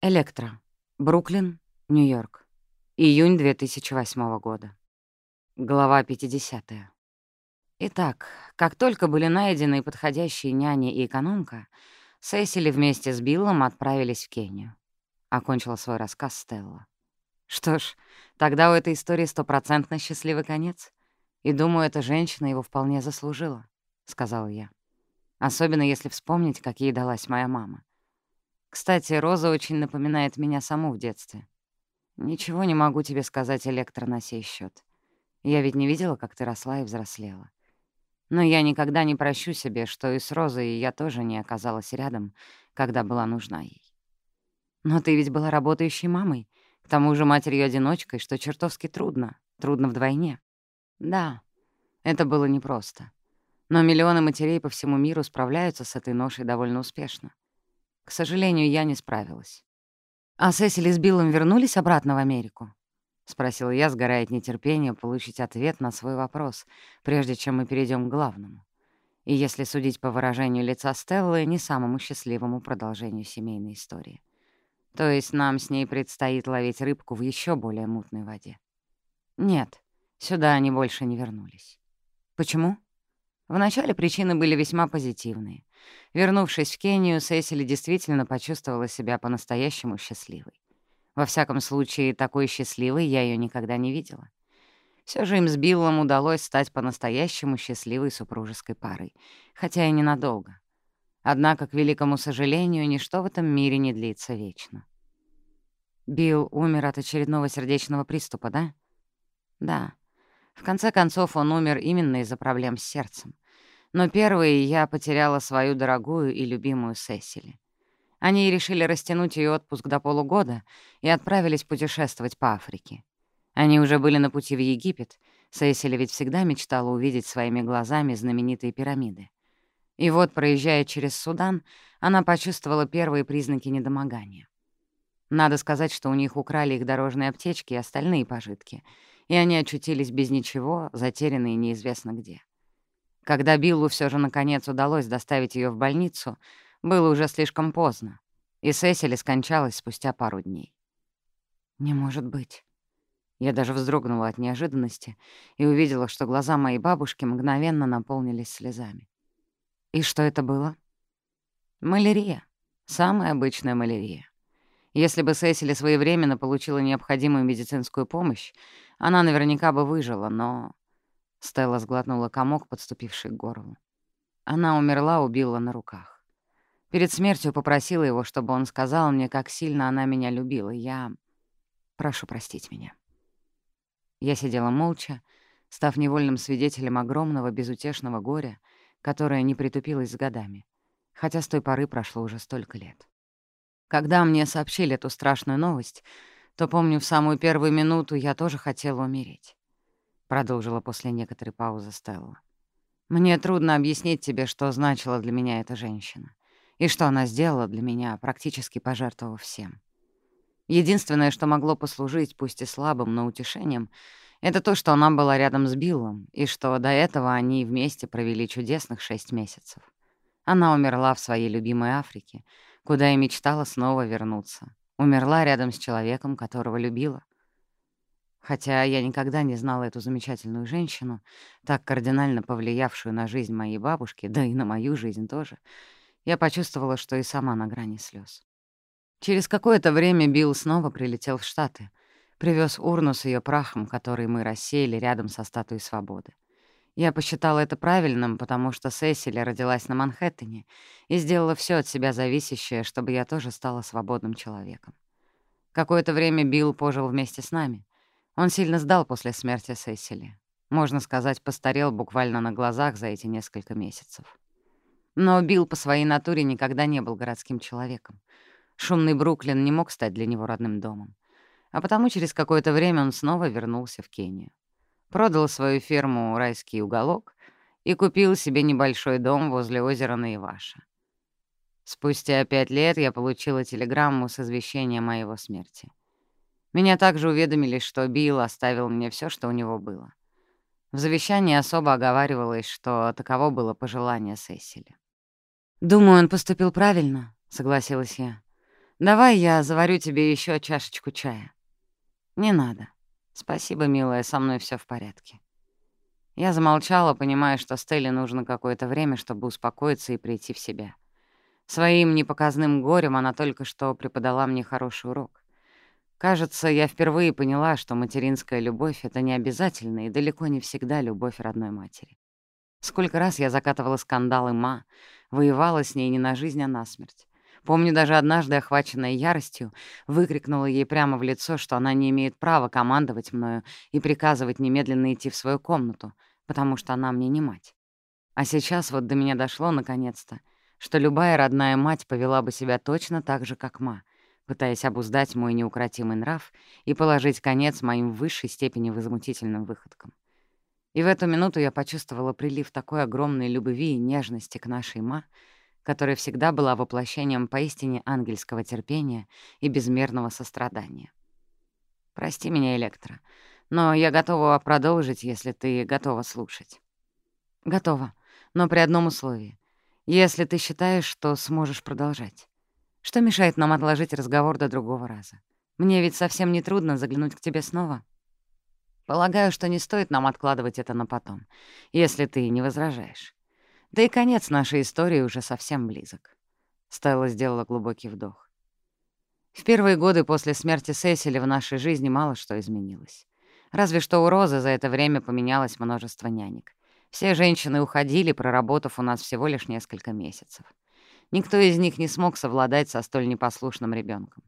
Электро. Бруклин, Нью-Йорк. Июнь 2008 года. Глава 50. Итак, как только были найдены подходящие няни и экономка, Сесили вместе с Биллом отправились в Кению. Окончила свой рассказ Стелла. Что ж, тогда у этой истории стопроцентно счастливый конец. И думаю, эта женщина его вполне заслужила, — сказала я. Особенно если вспомнить, как ей далась моя мама. Кстати, Роза очень напоминает меня саму в детстве. Ничего не могу тебе сказать, Электро, на сей счет. Я ведь не видела, как ты росла и взрослела. Но я никогда не прощу себе, что и с Розой я тоже не оказалась рядом, когда была нужна ей. Но ты ведь была работающей мамой, к тому же матерью-одиночкой, что чертовски трудно, трудно вдвойне. Да, это было непросто. Но миллионы матерей по всему миру справляются с этой ношей довольно успешно. К сожалению, я не справилась. «А Сесили с Биллом вернулись обратно в Америку?» — спросила я, сгорая от нетерпения получить ответ на свой вопрос, прежде чем мы перейдем к главному. И если судить по выражению лица Стеллы, не самому счастливому продолжению семейной истории. То есть нам с ней предстоит ловить рыбку в еще более мутной воде. Нет, сюда они больше не вернулись. Почему? Вначале причины были весьма позитивные. Вернувшись в Кению, Сесили действительно почувствовала себя по-настоящему счастливой. Во всяком случае, такой счастливой я ее никогда не видела. Все же им с Биллом удалось стать по-настоящему счастливой супружеской парой, хотя и ненадолго. Однако, к великому сожалению, ничто в этом мире не длится вечно. Билл умер от очередного сердечного приступа, да? Да. В конце концов, он умер именно из-за проблем с сердцем. Но первой я потеряла свою дорогую и любимую Сесили. Они решили растянуть ее отпуск до полугода и отправились путешествовать по Африке. Они уже были на пути в Египет. Сесили ведь всегда мечтала увидеть своими глазами знаменитые пирамиды. И вот, проезжая через Судан, она почувствовала первые признаки недомогания. Надо сказать, что у них украли их дорожные аптечки и остальные пожитки — и они очутились без ничего, затерянные неизвестно где. Когда Биллу все же наконец удалось доставить ее в больницу, было уже слишком поздно, и Сесили скончалась спустя пару дней. «Не может быть». Я даже вздрогнула от неожиданности и увидела, что глаза моей бабушки мгновенно наполнились слезами. «И что это было?» «Малярия. Самая обычная малярия. Если бы Сесили своевременно получила необходимую медицинскую помощь, она наверняка бы выжила, но Стелла сглотнула комок, подступивший к горлу. Она умерла, убила на руках. Перед смертью попросила его, чтобы он сказал мне, как сильно она меня любила. Я... Прошу простить меня. Я сидела молча, став невольным свидетелем огромного безутешного горя, которое не притупилось с годами, хотя с той поры прошло уже столько лет. Когда мне сообщили эту страшную новость, то, помню, в самую первую минуту я тоже хотела умереть. Продолжила после некоторой паузы Стелла. Мне трудно объяснить тебе, что значила для меня эта женщина, и что она сделала для меня, практически пожертвовав всем. Единственное, что могло послужить, пусть и слабым, но утешением, это то, что она была рядом с Биллом, и что до этого они вместе провели чудесных шесть месяцев. Она умерла в своей любимой Африке, куда и мечтала снова вернуться, Умерла рядом с человеком, которого любила. Хотя я никогда не знала эту замечательную женщину, так кардинально повлиявшую на жизнь моей бабушки, да и на мою жизнь тоже, я почувствовала, что и сама на грани слез. Через какое-то время Билл снова прилетел в Штаты, привез урну с ее прахом, который мы рассеяли рядом со статуей свободы. Я посчитала это правильным, потому что Сесили родилась на Манхэттене и сделала все от себя зависящее, чтобы я тоже стала свободным человеком. Какое-то время Билл пожил вместе с нами. Он сильно сдал после смерти Сесили. Можно сказать, постарел буквально на глазах за эти несколько месяцев. Но Билл по своей натуре никогда не был городским человеком. Шумный Бруклин не мог стать для него родным домом. А потому через какое-то время он снова вернулся в Кению продал свою ферму «Райский уголок» и купил себе небольшой дом возле озера Наиваша. Спустя пять лет я получила телеграмму с извещением о его смерти. Меня также уведомили, что Билл оставил мне все, что у него было. В завещании особо оговаривалось, что таково было пожелание Сесили. «Думаю, он поступил правильно», — согласилась я. Давай я заварю тебе еще чашечку чая». «Не надо. Спасибо, милая, со мной все в порядке». Я замолчала, понимая, что Стелле нужно какое-то время, чтобы успокоиться и прийти в себя. Своим непоказным горем она только что преподала мне хороший урок. Кажется, я впервые поняла, что материнская любовь — это не необязательно и далеко не всегда любовь родной матери. Сколько раз я закатывала скандалы ма, воевала с ней не на жизнь, а на смерть. Помню, даже однажды, охваченная яростью, выкрикнула ей прямо в лицо, что она не имеет права командовать мною и приказывать немедленно идти в свою комнату, потому что она мне не мать. А сейчас вот до меня дошло наконец-то, что любая родная мать повела бы себя точно так же, как ма — пытаясь обуздать мой неукротимый нрав и положить конец моим в высшей степени возмутительным выходкам. И в эту минуту я почувствовала прилив такой огромной любви и нежности к нашей ма, которая всегда была воплощением поистине ангельского терпения и безмерного сострадания. «Прости меня, Электро, но я готова продолжить, если ты готова слушать». «Готова, но при одном условии. Если ты считаешь, что сможешь продолжать. Что мешает нам отложить разговор до другого раза? Мне ведь совсем не трудно заглянуть к тебе снова». «Полагаю, что не стоит нам откладывать это на потом, если ты не возражаешь». Да и конец нашей истории уже совсем близок. Стелла сделала глубокий вдох. В первые годы после смерти Сесили в нашей жизни мало что изменилось. Разве что у Розы за это время поменялось множество нянек. Все женщины уходили, проработав у нас всего лишь несколько месяцев. Никто из них не смог совладать со столь непослушным ребенком.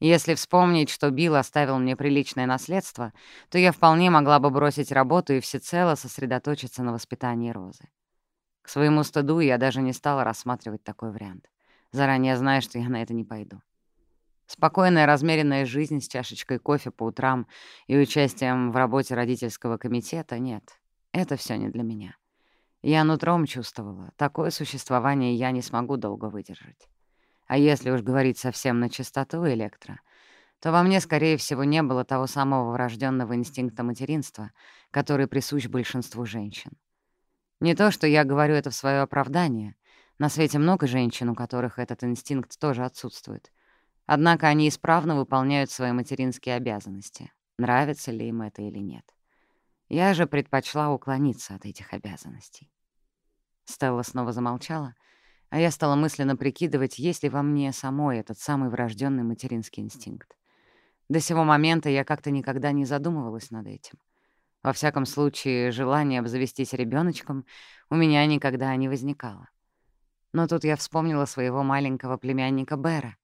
Если вспомнить, что Билл оставил мне приличное наследство, то я вполне могла бы бросить работу и всецело сосредоточиться на воспитании Розы. К своему стыду я даже не стала рассматривать такой вариант, заранее зная, что я на это не пойду. Спокойная, размеренная жизнь с чашечкой кофе по утрам и участием в работе родительского комитета — нет, это все не для меня. Я нутром чувствовала, такое существование я не смогу долго выдержать. А если уж говорить совсем на чистоту электро, то во мне, скорее всего, не было того самого врожденного инстинкта материнства, который присущ большинству женщин. Не то, что я говорю это в свое оправдание. На свете много женщин, у которых этот инстинкт тоже отсутствует. Однако они исправно выполняют свои материнские обязанности, нравится ли им это или нет. Я же предпочла уклониться от этих обязанностей. Стелла снова замолчала, а я стала мысленно прикидывать, есть ли во мне самой этот самый врожденный материнский инстинкт. До сего момента я как-то никогда не задумывалась над этим. Во всяком случае, желание обзавестись ребеночком у меня никогда не возникало. Но тут я вспомнила своего маленького племянника Бера.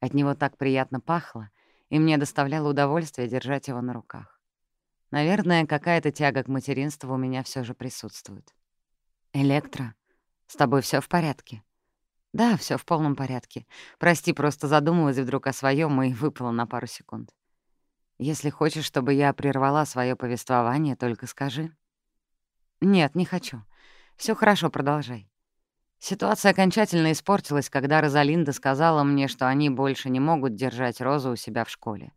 От него так приятно пахло, и мне доставляло удовольствие держать его на руках. Наверное, какая-то тяга к материнству у меня все же присутствует. Электро. С тобой все в порядке? Да, все в полном порядке. Прости, просто задумывалась вдруг о своем и выпала на пару секунд. Если хочешь, чтобы я прервала свое повествование, только скажи. Нет, не хочу. Все хорошо, продолжай. Ситуация окончательно испортилась, когда Розалинда сказала мне, что они больше не могут держать Розу у себя в школе.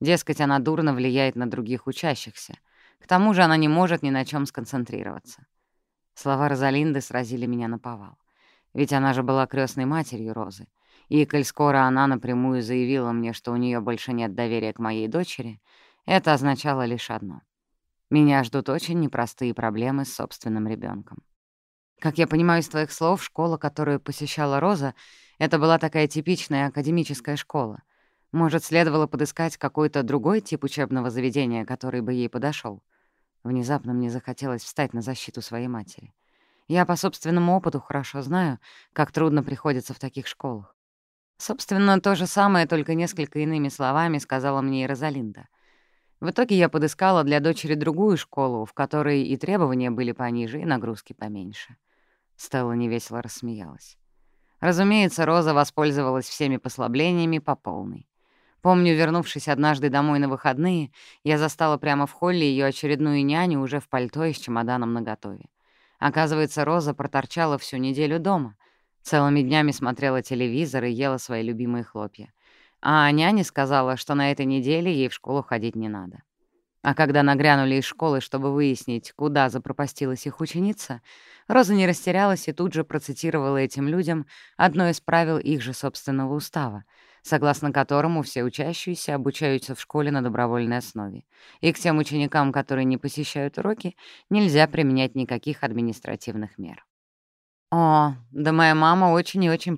Дескать, она дурно влияет на других учащихся. К тому же она не может ни на чем сконцентрироваться. Слова Розалинды сразили меня на повал. Ведь она же была крестной матерью Розы. И, коль скоро она напрямую заявила мне, что у нее больше нет доверия к моей дочери, это означало лишь одно. Меня ждут очень непростые проблемы с собственным ребенком. Как я понимаю из твоих слов, школа, которую посещала Роза, это была такая типичная академическая школа. Может, следовало подыскать какой-то другой тип учебного заведения, который бы ей подошел. Внезапно мне захотелось встать на защиту своей матери. Я по собственному опыту хорошо знаю, как трудно приходится в таких школах. Собственно, то же самое, только несколько иными словами сказала мне и Розалинда. В итоге я подыскала для дочери другую школу, в которой и требования были пониже, и нагрузки поменьше. Стелла невесело рассмеялась. Разумеется, Роза воспользовалась всеми послаблениями по полной. Помню, вернувшись однажды домой на выходные, я застала прямо в холле ее очередную няню уже в пальто и с чемоданом наготове. Оказывается, Роза проторчала всю неделю дома — Целыми днями смотрела телевизор и ела свои любимые хлопья. А няня сказала, что на этой неделе ей в школу ходить не надо. А когда нагрянули из школы, чтобы выяснить, куда запропастилась их ученица, Роза не растерялась и тут же процитировала этим людям одно из правил их же собственного устава, согласно которому все учащиеся обучаются в школе на добровольной основе, и к тем ученикам, которые не посещают уроки, нельзя применять никаких административных мер. «О, да моя мама очень и очень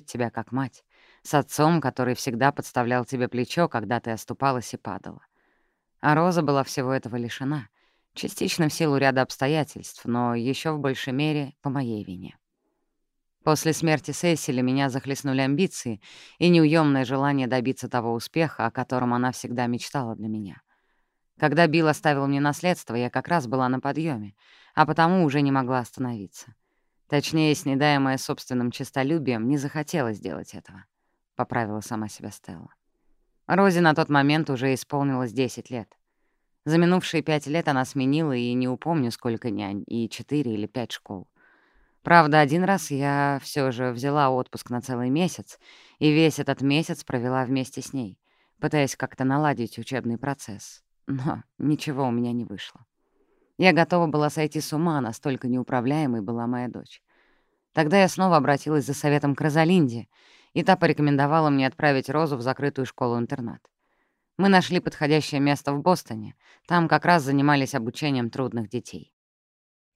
похожа на меня саму», — пошутила я и улыбнулась. «На ее месте я повела бы себя точно так же». Но вся разница в том, Электро, что у тебя была семья. Крепкая семья, с женщиной, которая любит тебя как мать, с отцом, который всегда подставлял тебе плечо, когда ты оступалась и падала. А Роза была всего этого лишена, частично в силу ряда обстоятельств, но еще в большей мере по моей вине. После смерти Сесили меня захлестнули амбиции и неуемное желание добиться того успеха, о котором она всегда мечтала для меня. Когда Билл оставил мне наследство, я как раз была на подъеме, а потому уже не могла остановиться. Точнее, снедаемая собственным честолюбием, не захотела сделать этого, — поправила сама себя Стелла. Розе на тот момент уже исполнилось 10 лет. За минувшие пять лет она сменила и не упомню, сколько нянь, и четыре или пять школ. Правда, один раз я все же взяла отпуск на целый месяц, и весь этот месяц провела вместе с ней, пытаясь как-то наладить учебный процесс. Но ничего у меня не вышло. Я готова была сойти с ума, настолько неуправляемой была моя дочь. Тогда я снова обратилась за советом к Розалинде, и та порекомендовала мне отправить Розу в закрытую школу-интернат. Мы нашли подходящее место в Бостоне, там как раз занимались обучением трудных детей.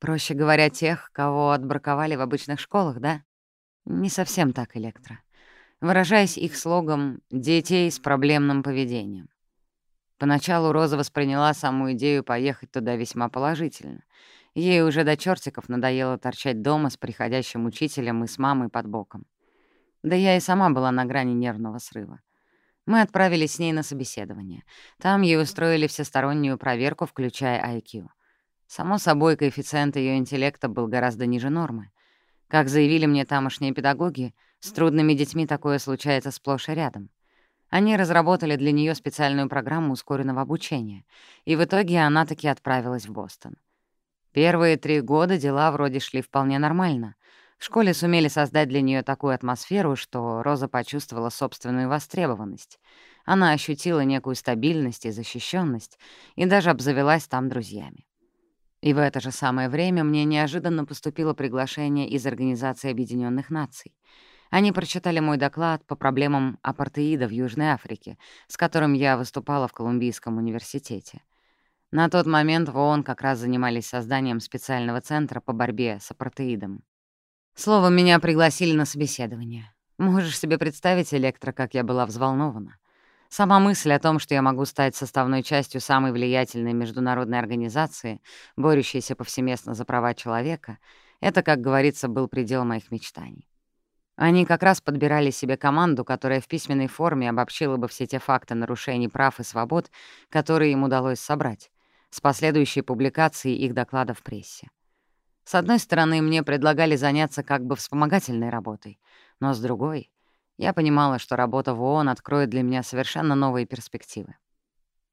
Проще говоря, тех, кого отбраковали в обычных школах, да? Не совсем так, Электро. Выражаясь их слогом «детей с проблемным поведением». Поначалу Роза восприняла саму идею поехать туда весьма положительно. Ей уже до чертиков надоело торчать дома с приходящим учителем и с мамой под боком. Да я и сама была на грани нервного срыва. Мы отправились с ней на собеседование. Там ей устроили всестороннюю проверку, включая IQ — Само собой, коэффициент ее интеллекта был гораздо ниже нормы. Как заявили мне тамошние педагоги, с трудными детьми такое случается сплошь и рядом. Они разработали для нее специальную программу ускоренного обучения, и в итоге она таки отправилась в Бостон. Первые три года дела вроде шли вполне нормально. В школе сумели создать для нее такую атмосферу, что Роза почувствовала собственную востребованность. Она ощутила некую стабильность и защищенность и даже обзавелась там друзьями. И в это же самое время мне неожиданно поступило приглашение из Организации Объединенных Наций. Они прочитали мой доклад по проблемам апартеида в Южной Африке, с которым я выступала в Колумбийском университете. На тот момент в ООН как раз занимались созданием специального центра по борьбе с апартеидом. Словом, меня пригласили на собеседование. Можешь себе представить, Электро, как я была взволнована. Сама мысль о том, что я могу стать составной частью самой влиятельной международной организации, борющейся повсеместно за права человека, это, как говорится, был предел моих мечтаний. Они как раз подбирали себе команду, которая в письменной форме обобщила бы все те факты нарушений прав и свобод, которые им удалось собрать, с последующей публикацией их доклада в прессе. С одной стороны, мне предлагали заняться как бы вспомогательной работой, но с другой — я понимала, что работа в ООН откроет для меня совершенно новые перспективы.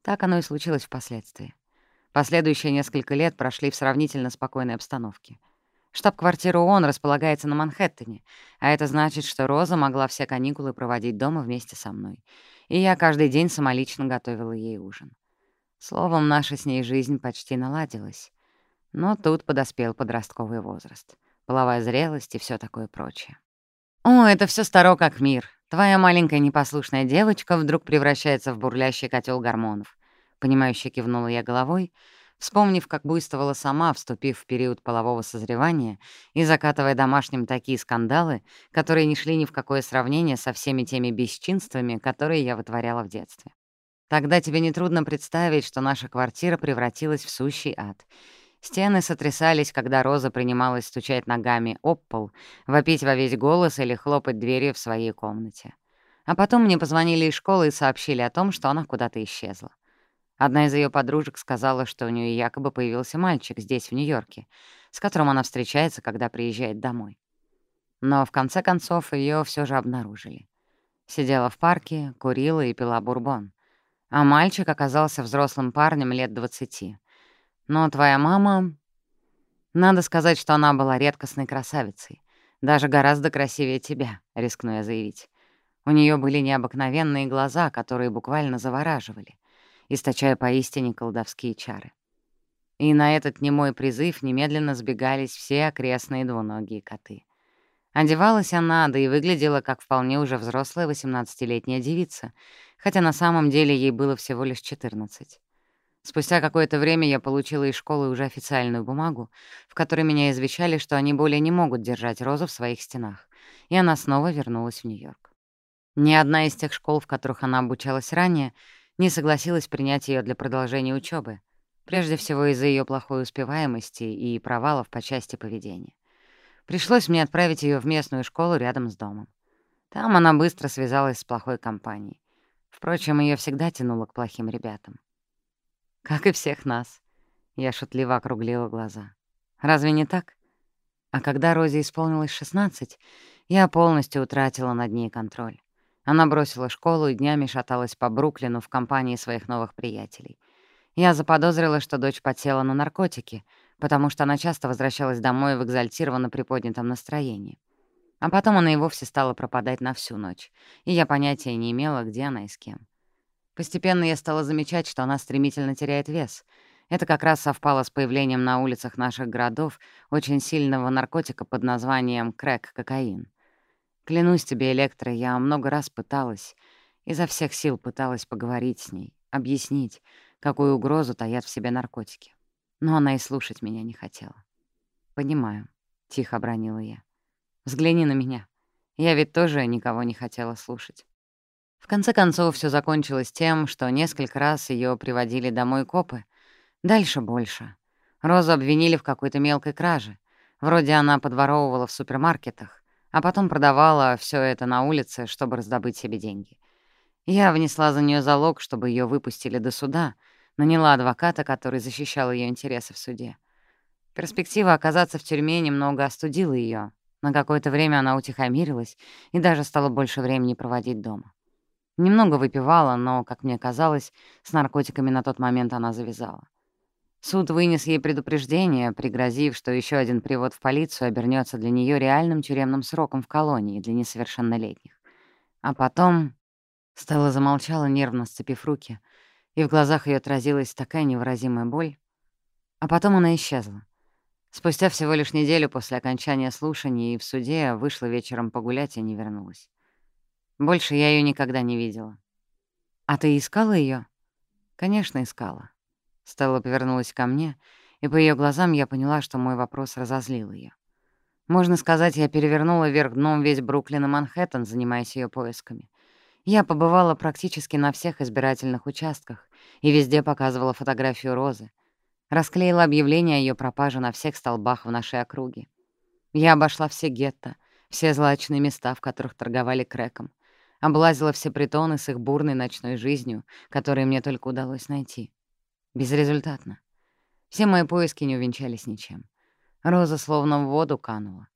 Так оно и случилось впоследствии. Последующие несколько лет прошли в сравнительно спокойной обстановке. Штаб-квартира ООН располагается на Манхэттене, а это значит, что Роза могла все каникулы проводить дома вместе со мной. И я каждый день самолично готовила ей ужин. Словом, наша с ней жизнь почти наладилась. Но тут подоспел подростковый возраст, половая зрелость и все такое прочее. «О, это все старо как мир. Твоя маленькая непослушная девочка вдруг превращается в бурлящий котел гормонов». Понимающе кивнула я головой, вспомнив, как буйствовала сама, вступив в период полового созревания и закатывая домашним такие скандалы, которые не шли ни в какое сравнение со всеми теми бесчинствами, которые я вытворяла в детстве. Тогда тебе нетрудно представить, что наша квартира превратилась в сущий ад — Стены сотрясались, когда Роза принималась стучать ногами об пол, вопить во весь голос или хлопать дверью в своей комнате. А потом мне позвонили из школы и сообщили о том, что она куда-то исчезла. Одна из ее подружек сказала, что у нее якобы появился мальчик здесь, в Нью-Йорке, с которым она встречается, когда приезжает домой. Но в конце концов ее все же обнаружили. Сидела в парке, курила и пила бурбон. А мальчик оказался взрослым парнем лет двадцати — но твоя мама... Надо сказать, что она была редкостной красавицей. Даже гораздо красивее тебя, рискну я заявить. У нее были необыкновенные глаза, которые буквально завораживали. источая поистине колдовские чары. И на этот немой призыв немедленно сбегались все окрестные двуногие коты. Одевалась она, да и выглядела как вполне уже взрослая 18-летняя девица, хотя на самом деле ей было всего лишь 14. Спустя какое-то время я получила из школы уже официальную бумагу, в которой меня извещали, что они более не могут держать Розу в своих стенах, и она снова вернулась в Нью-Йорк. Ни одна из тех школ, в которых она обучалась ранее, не согласилась принять ее для продолжения учебы, прежде всего из-за ее плохой успеваемости и провалов по части поведения. Пришлось мне отправить ее в местную школу рядом с домом. Там она быстро связалась с плохой компанией. Впрочем, ее всегда тянуло к плохим ребятам. Как и всех нас. Я шутливо округлила глаза. Разве не так? А когда Розе исполнилось 16, я полностью утратила над ней контроль. Она бросила школу и днями шаталась по Бруклину в компании своих новых приятелей. Я заподозрила, что дочь подсела на наркотики, потому что она часто возвращалась домой в экзальтированно приподнятом настроении. А потом она и вовсе стала пропадать на всю ночь, и я понятия не имела, где она и с кем. Постепенно я стала замечать, что она стремительно теряет вес. Это как раз совпало с появлением на улицах наших городов очень сильного наркотика под названием крэк-кокаин. Клянусь тебе, Электро, я много раз пыталась, изо всех сил пыталась поговорить с ней, объяснить, какую угрозу таят в себе наркотики. Но она и слушать меня не хотела. «Понимаю», — тихо обронила я. «Взгляни на меня. Я ведь тоже никого не хотела слушать». В конце концов, все закончилось тем, что несколько раз ее приводили домой копы. Дальше больше. Розу обвинили в какой-то мелкой краже. Вроде она подворовывала в супермаркетах, а потом продавала все это на улице, чтобы раздобыть себе деньги. Я внесла за нее залог, чтобы ее выпустили до суда, наняла адвоката, который защищал ее интересы в суде. Перспектива оказаться в тюрьме немного остудила ее. На какое-то время она утихомирилась и даже стала больше времени проводить дома. Немного выпивала, но, как мне казалось, с наркотиками на тот момент она завязала. Суд вынес ей предупреждение, пригрозив, что еще один привод в полицию обернется для нее реальным тюремным сроком в колонии для несовершеннолетних. А потом Стелла замолчала, нервно сцепив руки, и в глазах ее отразилась такая невыразимая боль. А потом она исчезла. Спустя всего лишь неделю после окончания слушаний и в суде вышла вечером погулять и не вернулась. Больше я ее никогда не видела. «А ты искала ее? «Конечно, искала». Стелла повернулась ко мне, и по ее глазам я поняла, что мой вопрос разозлил ее. Можно сказать, я перевернула вверх дном весь Бруклин и Манхэттен, занимаясь ее поисками. Я побывала практически на всех избирательных участках и везде показывала фотографию Розы. Расклеила объявления о ее пропаже на всех столбах в нашей округе. Я обошла все гетто, все злачные места, в которых торговали крэком. Облазила все притоны с их бурной ночной жизнью, которые мне только удалось найти. Безрезультатно. Все мои поиски не увенчались ничем. Роза словно в воду канула.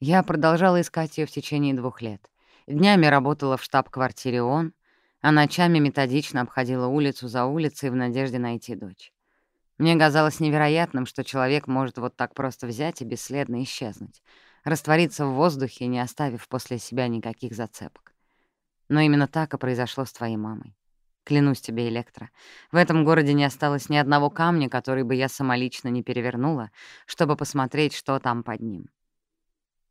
Я продолжала искать ее в течение двух лет. Днями работала в штаб-квартире ООН, а ночами методично обходила улицу за улицей в надежде найти дочь. Мне казалось невероятным, что человек может вот так просто взять и бесследно исчезнуть, раствориться в воздухе, не оставив после себя никаких зацепок. Но именно так и произошло с твоей мамой. Клянусь тебе, Электро, в этом городе не осталось ни одного камня, который бы я самолично не перевернула, чтобы посмотреть, что там под ним.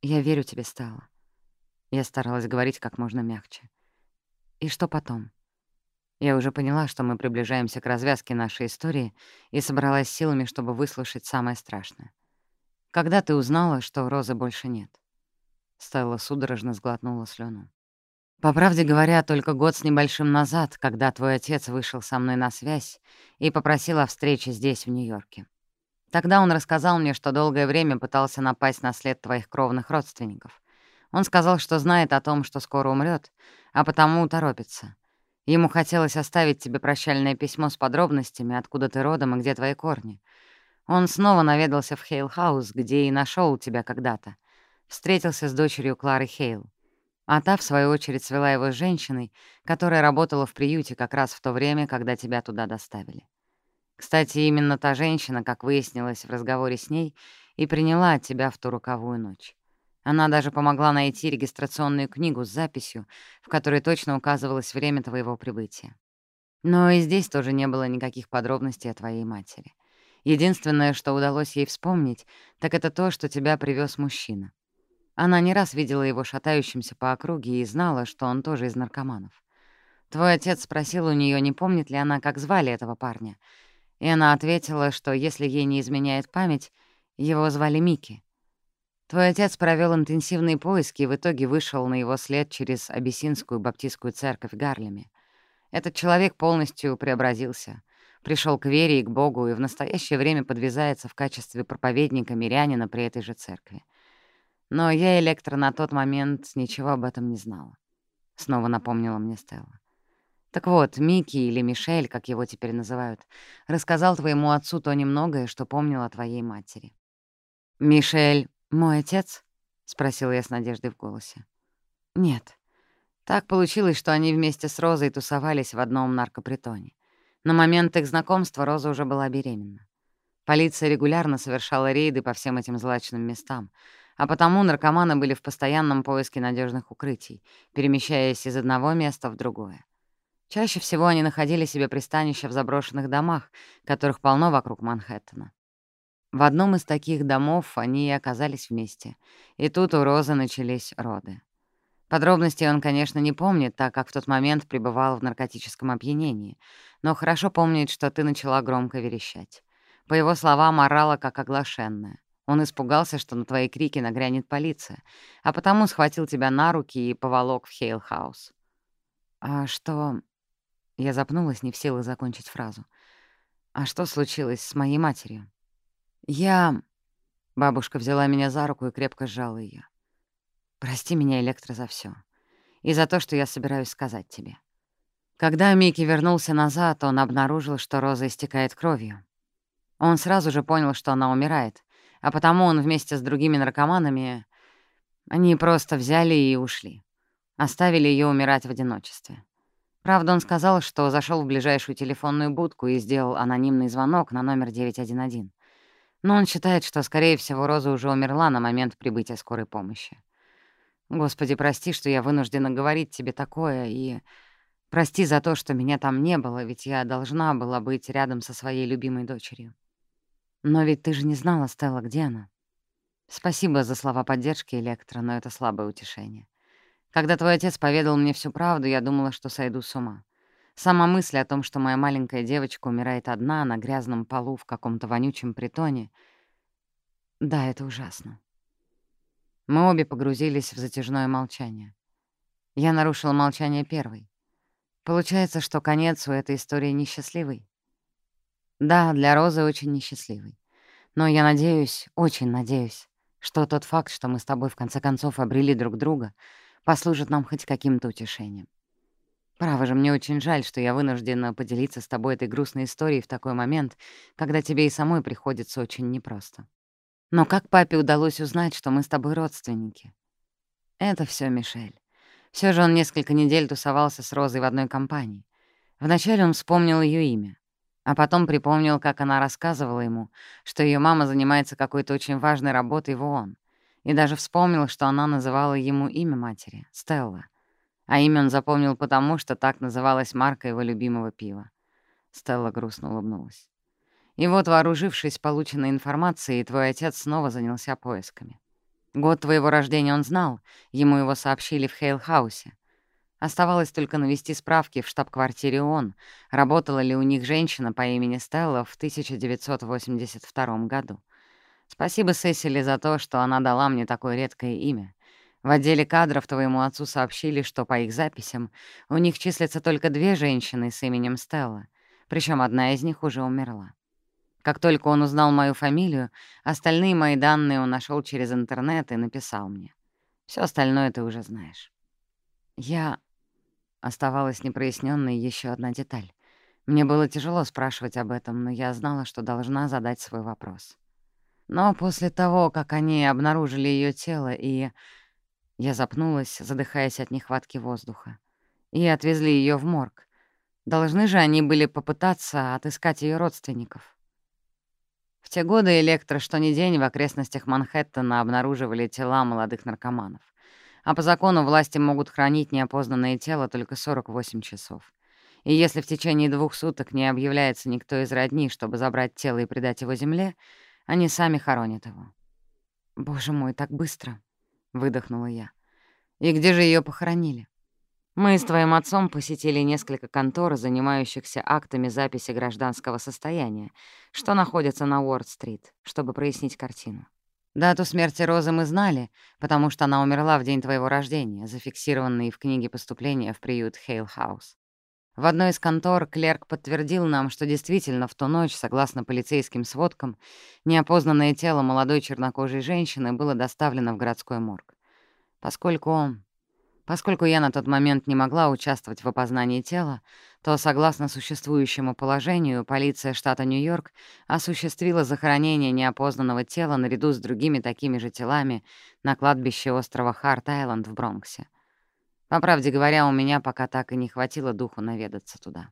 Я верю тебе, Стала. Я старалась говорить как можно мягче. И что потом? Я уже поняла, что мы приближаемся к развязке нашей истории и собралась силами, чтобы выслушать самое страшное. Когда ты узнала, что Розы больше нет? Стелла судорожно сглотнула слюну. По правде говоря, только год с небольшим назад, когда твой отец вышел со мной на связь и попросил о встрече здесь, в Нью-Йорке. Тогда он рассказал мне, что долгое время пытался напасть на след твоих кровных родственников. Он сказал, что знает о том, что скоро умрет, а потому торопится. Ему хотелось оставить тебе прощальное письмо с подробностями, откуда ты родом и где твои корни. Он снова наведался в Хейл-хаус, где и нашел тебя когда-то. А та в свою очередь свела его с женщиной, которая работала в приюте как раз в то время, когда тебя туда доставили. Кстати, именно та женщина, как выяснилось в разговоре с ней, и приняла от тебя в ту роковую ночь. Она даже помогла найти регистрационную книгу с записью, в которой точно указывалось время твоего прибытия. Но и здесь тоже не было никаких подробностей о твоей матери. Единственное, что удалось ей вспомнить, так это то, что тебя привез мужчина — Она не раз видела его шатающимся по округе и знала, что он тоже из наркоманов. Твой отец спросил у нее, не помнит ли она, как звали этого парня. И она ответила, что если ей не изменяет память, его звали Микки. Твой отец провел интенсивные поиски и в итоге вышел на его след через Абиссинскую баптистскую церковь в Гарлеме. Этот человек полностью преобразился, пришел к вере и к Богу и в настоящее время подвязается в качестве проповедника-мирянина при этой же церкви. Но я, Электро, на тот момент ничего об этом не знала. Снова напомнила мне Стелла. Так вот, Микки или Мишель, как его теперь называют, рассказал твоему отцу то немногое, что помнил о твоей матери. «Мишель мой отец?» — спросила я с надеждой в голосе. «Нет. Так получилось, что они вместе с Розой тусовались в одном наркопритоне. На момент их знакомства Роза уже была беременна. Полиция регулярно совершала рейды по всем этим злачным местам, а потому наркоманы были в постоянном поиске надежных укрытий, перемещаясь из одного места в другое. Чаще всего они находили себе пристанище в заброшенных домах, которых полно вокруг Манхэттена. В одном из таких домов они и оказались вместе, и тут у Розы начались роды. Подробностей он, конечно, не помнит, так как в тот момент пребывал в наркотическом опьянении, но хорошо помнит, что ты начала громко верещать. По его словам, орала как оглашенная. Он испугался, что на твои крики нагрянет полиция, а потому схватил тебя на руки и поволок в Хейлхаус. «А что...» Я запнулась, не в силах закончить фразу. «А что случилось с моей матерью?» «Я...» Бабушка взяла меня за руку и крепко сжала ее. «Прости меня, Электро, за все, И за то, что я собираюсь сказать тебе. Когда Микки вернулся назад, он обнаружил, что Роза истекает кровью. Он сразу же понял, что она умирает, а потому он вместе с другими наркоманами... Они просто взяли и ушли. Оставили ее умирать в одиночестве. Правда, он сказал, что зашел в ближайшую телефонную будку и сделал анонимный звонок на номер 911. Но он считает, что, скорее всего, Роза уже умерла на момент прибытия скорой помощи. Господи, прости, что я вынуждена говорить тебе такое, и прости за то, что меня там не было, ведь я должна была быть рядом со своей любимой дочерью. Но ведь ты же не знала, Стелла, где она. Спасибо за слова поддержки, Электро, но это слабое утешение. Когда твой отец поведал мне всю правду, я думала, что сойду с ума. Сама мысль о том, что моя маленькая девочка умирает одна на грязном полу в каком-то вонючем притоне... Да, это ужасно. Мы обе погрузились в затяжное молчание. Я нарушила молчание первой. Получается, что конец у этой истории несчастливый? Да, для Розы очень несчастливый. Но я надеюсь, очень надеюсь, что тот факт, что мы с тобой в конце концов обрели друг друга, послужит нам хоть каким-то утешением. Право же, мне очень жаль, что я вынуждена поделиться с тобой этой грустной историей в такой момент, когда тебе и самой приходится очень непросто. Но как папе удалось узнать, что мы с тобой родственники? Это все Мишель. Все же он несколько недель тусовался с Розой в одной компании. Вначале он вспомнил ее имя, а потом припомнил, как она рассказывала ему, что ее мама занимается какой-то очень важной работой в ООН, и даже вспомнил, что она называла ему имя матери — Стелла — а имя он запомнил потому, что так называлась марка его любимого пива. Стелла грустно улыбнулась. И вот, вооружившись полученной информацией, твой отец снова занялся поисками. Год твоего рождения он знал, ему его сообщили в Хейлхаусе. Оставалось только навести справки в штаб-квартире ООН, работала ли у них женщина по имени Стелла в 1982 году. Спасибо Сесили за то, что она дала мне такое редкое имя. В отделе кадров твоему отцу сообщили, что по их записям у них числятся только две женщины с именем Стелла, причем одна из них уже умерла. Как только он узнал мою фамилию, остальные мои данные он нашел через интернет и написал мне. Все остальное ты уже знаешь. Я... Оставалась непроясненной еще одна деталь. Мне было тяжело спрашивать об этом, но я знала, что должна задать свой вопрос. Но после того, как они обнаружили ее тело и я запнулась, задыхаясь от нехватки воздуха. И отвезли ее в морг. Должны же они были попытаться отыскать ее родственников. В те годы электро что ни день в окрестностях Манхэттена обнаруживали тела молодых наркоманов. А по закону власти могут хранить неопознанное тело только 48 часов. И если в течение двух суток не объявляется никто из родни, чтобы забрать тело и предать его земле, они сами хоронят его. «Боже мой, так быстро!» — выдохнула я. «И где же ее похоронили?» Мы с твоим отцом посетили несколько контор, занимающихся актами записи гражданского состояния, что находятся на Уорд-стрит, чтобы прояснить картину. Дату смерти Розы мы знали, потому что она умерла в день твоего рождения, зафиксированной в книге поступления в приют Хейл-хаус. В одной из контор клерк подтвердил нам, что действительно в ту ночь, согласно полицейским сводкам, неопознанное тело молодой чернокожей женщины было доставлено в городской морг. Поскольку Поскольку я на тот момент не могла участвовать в опознании тела, то, согласно существующему положению, полиция штата Нью-Йорк осуществила захоронение неопознанного тела наряду с другими такими же телами на кладбище острова Харт-Айленд в Бронксе. По правде говоря, у меня пока так и не хватило духу наведаться туда.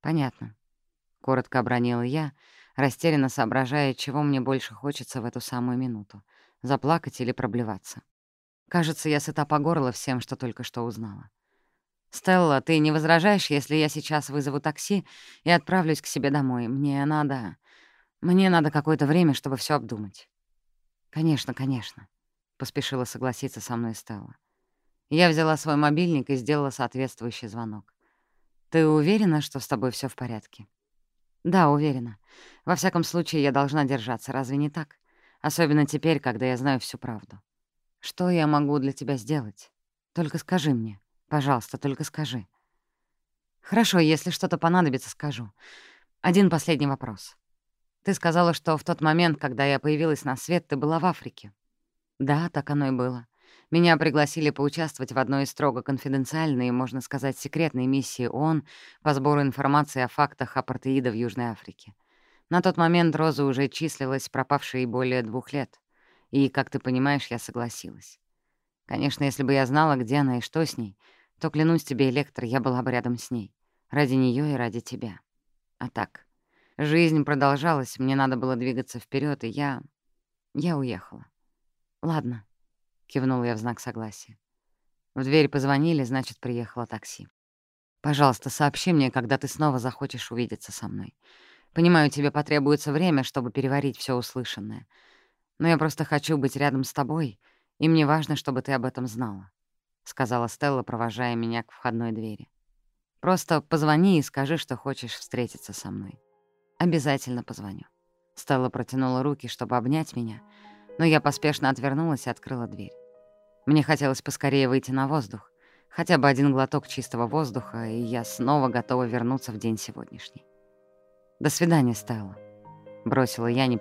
«Понятно», — коротко обронила я, растерянно соображая, чего мне больше хочется в эту самую минуту — заплакать или проблеваться. Кажется, я сыта по горло всем, что только что узнала. «Стелла, ты не возражаешь, если я сейчас вызову такси и отправлюсь к себе домой? Мне надо... Мне надо какое-то время, чтобы все обдумать». «Конечно, конечно», — поспешила согласиться со мной Стелла. Я взяла свой мобильник и сделала соответствующий звонок. «Ты уверена, что с тобой все в порядке?» «Да, уверена. Во всяком случае, я должна держаться, разве не так? Особенно теперь, когда я знаю всю правду». Что я могу для тебя сделать? Только скажи мне. Пожалуйста, только скажи. Хорошо, если что-то понадобится, скажу. Один последний вопрос. Ты сказала, что в тот момент, когда я появилась на свет, ты была в Африке. Да, так оно и было. Меня пригласили поучаствовать в одной из строго конфиденциальной, можно сказать, секретной миссии ООН по сбору информации о фактах апартеида в Южной Африке. На тот момент Роза уже числилась пропавшей более двух лет. И, как ты понимаешь, я согласилась. Конечно, если бы я знала, где она и что с ней, то, клянусь тебе, Электро, я была бы рядом с ней. Ради нее и ради тебя. А так, жизнь продолжалась, мне надо было двигаться вперед, и я... я уехала. «Ладно», — кивнула я в знак согласия. В дверь позвонили, значит, приехало такси. «Пожалуйста, сообщи мне, когда ты снова захочешь увидеться со мной. Понимаю, тебе потребуется время, чтобы переварить все услышанное. Но я просто хочу быть рядом с тобой, и мне важно, чтобы ты об этом знала», — сказала Стелла, провожая меня к входной двери. «Просто позвони и скажи, что хочешь встретиться со мной. Обязательно позвоню». Стелла протянула руки, чтобы обнять меня, но я поспешно отвернулась и открыла дверь. Мне хотелось поскорее выйти на воздух, хотя бы один глоток чистого воздуха, и я снова готова вернуться в день сегодняшний. «До свидания, Стелла», — бросила я, не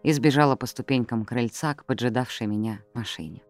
поворачивая головы, — и сбежала по ступенькам крыльца к поджидавшей меня машине.